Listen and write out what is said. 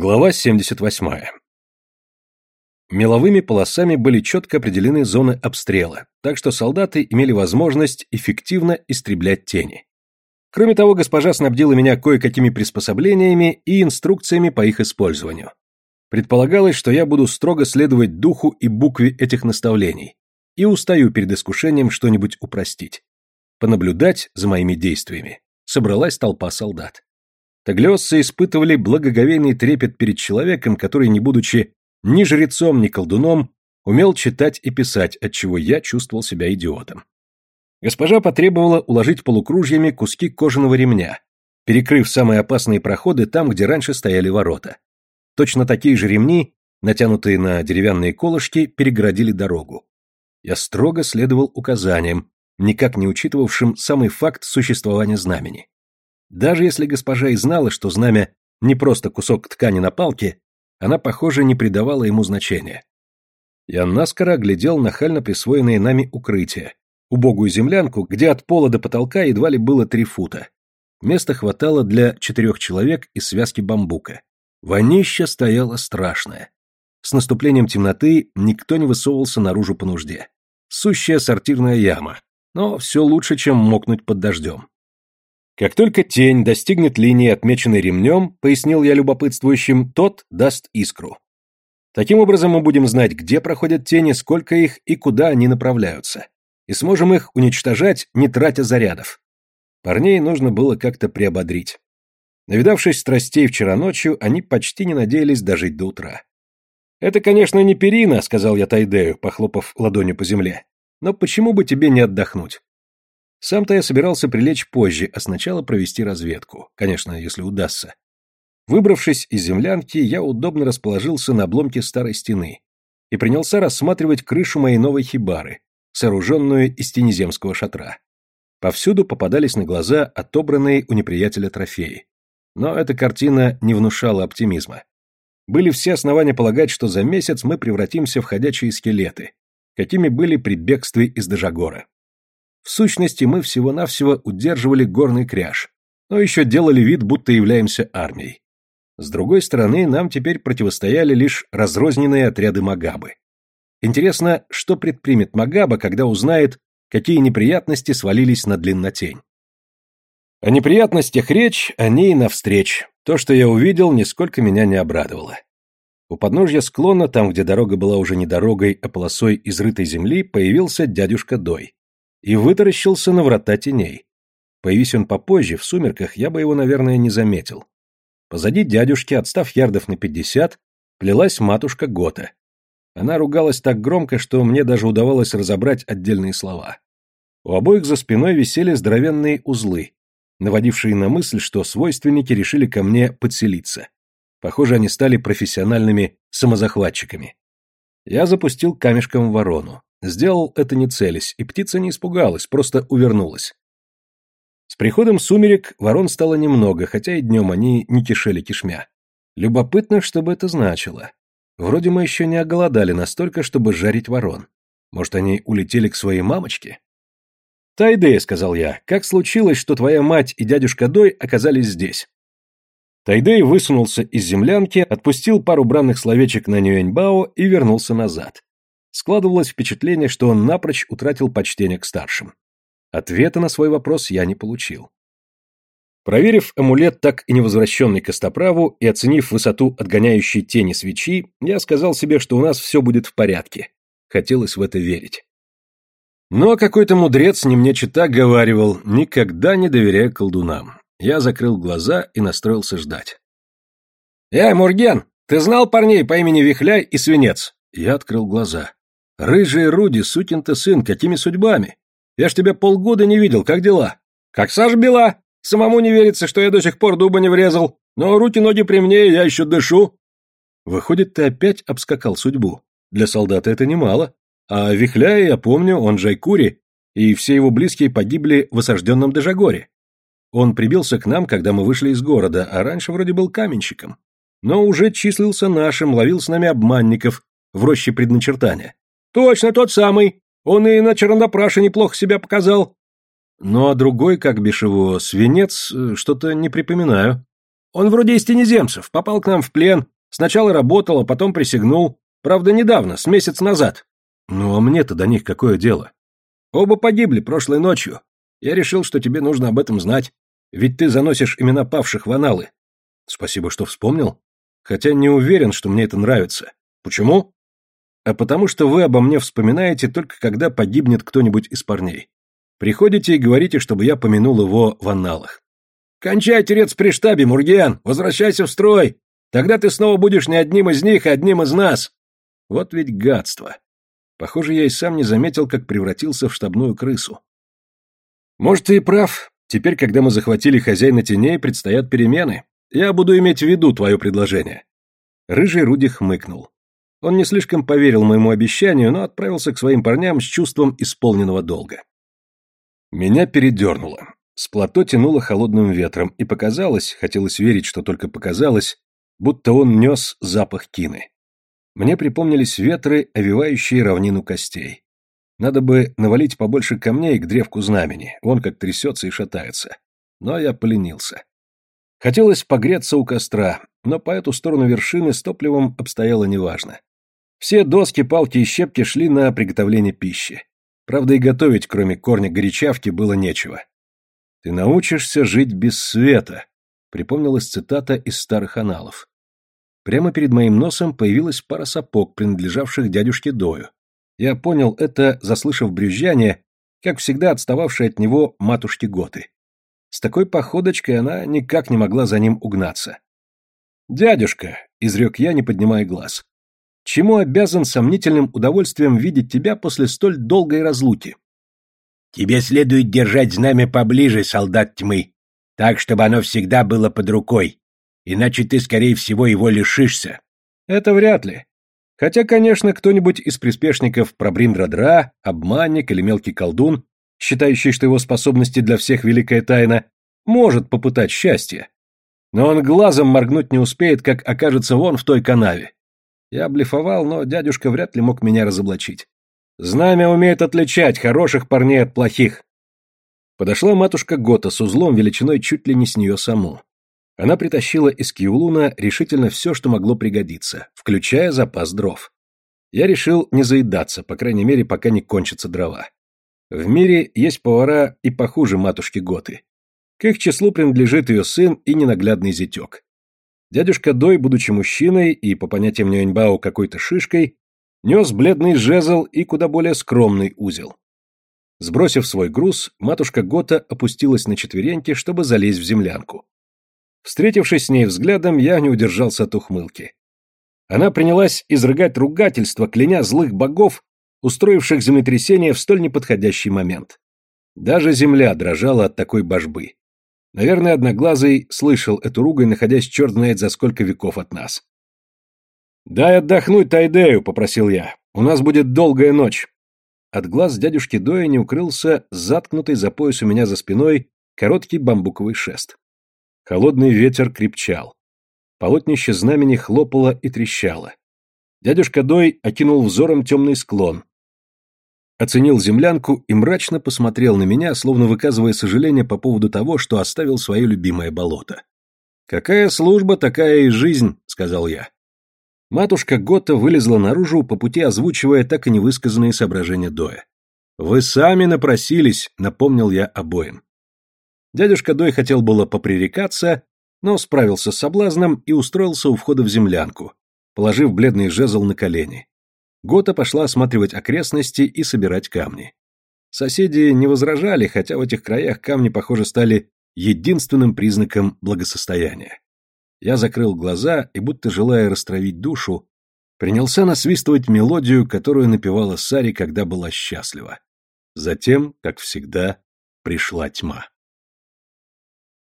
Глава 78. Меловыми полосами были четко определены зоны обстрела, так что солдаты имели возможность эффективно истреблять тени. Кроме того, госпожа снабдила меня кое-какими приспособлениями и инструкциями по их использованию. Предполагалось, что я буду строго следовать духу и букве этих наставлений и устаю перед искушением что-нибудь упростить. Понаблюдать за моими действиями собралась толпа солдат. Таглиосцы испытывали благоговейный трепет перед человеком, который, не будучи ни жрецом, ни колдуном, умел читать и писать, отчего я чувствовал себя идиотом. Госпожа потребовала уложить полукружьями куски кожаного ремня, перекрыв самые опасные проходы там, где раньше стояли ворота. Точно такие же ремни, натянутые на деревянные колышки, перегородили дорогу. Я строго следовал указаниям, никак не учитывавшим самый факт существования знамени. Даже если госпожа и знала, что знамя не просто кусок ткани на палке, она, похоже, не придавала ему значения. Я наскоро оглядел нахально присвоенные нами укрытия, убогую землянку, где от пола до потолка едва ли было три фута. Места хватало для четырех человек из связки бамбука. Вонища стояла страшная. С наступлением темноты никто не высовывался наружу по нужде. Сущая сортирная яма, но все лучше, чем мокнуть под дождем. Как только тень достигнет линии, отмеченной ремнем, пояснил я любопытствующим, тот даст искру. Таким образом мы будем знать, где проходят тени, сколько их и куда они направляются. И сможем их уничтожать, не тратя зарядов. Парней нужно было как-то приободрить. Навидавшись страстей вчера ночью, они почти не надеялись дожить до утра. «Это, конечно, не перина», — сказал я Тайдею, похлопав ладонью по земле. «Но почему бы тебе не отдохнуть? Сам-то я собирался прилечь позже, а сначала провести разведку. Конечно, если удастся. Выбравшись из землянки, я удобно расположился на обломке старой стены и принялся рассматривать крышу моей новой хибары, сооруженную из тенеземского шатра. Повсюду попадались на глаза отобранные у неприятеля трофеи. Но эта картина не внушала оптимизма. Были все основания полагать, что за месяц мы превратимся в ходячие скелеты, какими были при бегстве из Дежагора. В сущности, мы всего-навсего удерживали горный кряж, но еще делали вид, будто являемся армией. С другой стороны, нам теперь противостояли лишь разрозненные отряды Магабы. Интересно, что предпримет Магаба, когда узнает, какие неприятности свалились на длиннотень. О неприятностях речь, о ней навстреч. То, что я увидел, нисколько меня не обрадовало. У подножья склона, там, где дорога была уже не дорогой, а полосой изрытой земли, появился дядюшка Дой и вытаращился на врата теней. Появись он попозже, в сумерках, я бы его, наверное, не заметил. Позади дядюшки, отстав ярдов на пятьдесят, плелась матушка Гота. Она ругалась так громко, что мне даже удавалось разобрать отдельные слова. У обоих за спиной висели здоровенные узлы, наводившие на мысль, что свойственники решили ко мне подселиться. Похоже, они стали профессиональными самозахватчиками. Я запустил камешком ворону. Сделал это не целясь, и птица не испугалась, просто увернулась. С приходом сумерек ворон стало немного, хотя и днем они не кишели кишмя. Любопытно, что бы это значило. Вроде мы еще не оголодали настолько, чтобы жарить ворон. Может, они улетели к своей мамочке? «Тайдэ», — сказал я, — «как случилось, что твоя мать и дядюшка Дой оказались здесь?» Тайдэй высунулся из землянки, отпустил пару бранных словечек на Нюэньбао и вернулся назад. Складывалось впечатление, что он напрочь утратил почтение к старшим. Ответа на свой вопрос я не получил. Проверив амулет, так и не возвращенный Костоправу, и оценив высоту отгоняющей тени свечи, я сказал себе, что у нас все будет в порядке. Хотелось в это верить. Но какой-то мудрец не мне чита говаривал, никогда не доверяй колдунам. Я закрыл глаза и настроился ждать. «Эй, Мурген, ты знал парней по имени Вихляй и Свинец?» Я открыл глаза. Рыжий Руди, сукин ты сын, какими судьбами? Я ж тебя полгода не видел, как дела? Как Саш бела? Самому не верится, что я до сих пор дуба не врезал. Но руки-ноги при мне, я еще дышу. Выходит, ты опять обскакал судьбу. Для солдата это немало. А Вихляя, я помню, он Жайкури, и все его близкие погибли в осажденном Дежагоре. Он прибился к нам, когда мы вышли из города, а раньше вроде был каменщиком. Но уже числился нашим, ловил с нами обманников в роще предначертания. Точно тот самый. Он и на Чернопраше неплохо себя показал. Ну а другой, как бишь его, свинец, э, что-то не припоминаю. Он вроде из тенеземцев, попал к нам в плен, сначала работал, а потом присягнул. Правда, недавно, с месяц назад. Ну, а мне-то до них какое дело? Оба погибли прошлой ночью. Я решил, что тебе нужно об этом знать. Ведь ты заносишь имена павших в аналы. Спасибо, что вспомнил. Хотя не уверен, что мне это нравится. Почему? А потому что вы обо мне вспоминаете только когда погибнет кто-нибудь из парней. Приходите и говорите, чтобы я помянул его в анналах. Кончай терец при штабе, Мурген, возвращайся в строй. Тогда ты снова будешь не одним из них, а одним из нас. Вот ведь гадство. Похоже, я и сам не заметил, как превратился в штабную крысу. Может, ты и прав. Теперь, когда мы захватили хозяина теней, предстоят перемены. Я буду иметь в виду твое предложение. Рыжий Руди хмыкнул. Он не слишком поверил моему обещанию, но отправился к своим парням с чувством исполненного долга. Меня передернуло. С плато тянуло холодным ветром, и показалось, хотелось верить, что только показалось, будто он нес запах кины. Мне припомнились ветры, овивающие равнину костей. Надо бы навалить побольше камней к древку знамени, он как трясется и шатается. Но я поленился. Хотелось погреться у костра, но по эту сторону вершины с топливом обстояло неважно. Все доски, палки и щепки шли на приготовление пищи. Правда, и готовить, кроме корня горячавки, было нечего. «Ты научишься жить без света», — припомнилась цитата из старых аналов. Прямо перед моим носом появилась пара сапог, принадлежавших дядюшке Дою. Я понял это, заслышав брюзжание, как всегда отстававшей от него матушки Готы. С такой походочкой она никак не могла за ним угнаться. «Дядюшка», — изрек я, не поднимая глаз, — «чему обязан сомнительным удовольствием видеть тебя после столь долгой разлуки?» «Тебе следует держать знамя поближе, солдат тьмы, так, чтобы оно всегда было под рукой, иначе ты, скорее всего, его лишишься». «Это вряд ли. Хотя, конечно, кто-нибудь из приспешников Пробриндрадра, обманник или мелкий колдун, считающий, что его способности для всех великая тайна, может попытать счастье. Но он глазом моргнуть не успеет, как окажется вон в той канаве. Я блефовал, но дядюшка вряд ли мог меня разоблачить. Знамя умеет отличать хороших парней от плохих. Подошла матушка Гота с узлом величиной чуть ли не с нее саму. Она притащила из Киулуна решительно все, что могло пригодиться, включая запас дров. Я решил не заедаться, по крайней мере, пока не кончатся дрова. В мире есть повара и похуже матушки Готы. К их числу принадлежит ее сын и ненаглядный зятек. Дядюшка Дой, будучи мужчиной и, по понятиям Нюэньбао, какой-то шишкой, нес бледный жезл и куда более скромный узел. Сбросив свой груз, матушка Гота опустилась на четвереньки, чтобы залезть в землянку. Встретившись с ней взглядом, я не удержался от ухмылки. Она принялась изрыгать ругательство, кляня злых богов, устроивших землетрясение в столь неподходящий момент. Даже земля дрожала от такой божбы. Наверное, Одноглазый слышал эту ругань, находясь черт знает за сколько веков от нас. «Дай отдохнуть Тайдею», — попросил я. «У нас будет долгая ночь». От глаз дядюшки Доя не укрылся заткнутый за пояс у меня за спиной короткий бамбуковый шест. Холодный ветер крепчал. Полотнище знамени хлопало и трещало. Дядюшка Дой окинул взором темный склон. Оценил землянку и мрачно посмотрел на меня, словно выказывая сожаление по поводу того, что оставил свое любимое болото. «Какая служба, такая и жизнь», — сказал я. Матушка Готта вылезла наружу, по пути озвучивая так и невысказанные соображения Доя. «Вы сами напросились», — напомнил я обоим. Дядюшка Дой хотел было попререкаться, но справился с соблазном и устроился у входа в землянку, положив бледный жезл на колени. Гота пошла осматривать окрестности и собирать камни. Соседи не возражали, хотя в этих краях камни, похоже, стали единственным признаком благосостояния. Я закрыл глаза и, будто желая растравить душу, принялся насвистывать мелодию, которую напевала Сари, когда была счастлива. Затем, как всегда, пришла тьма.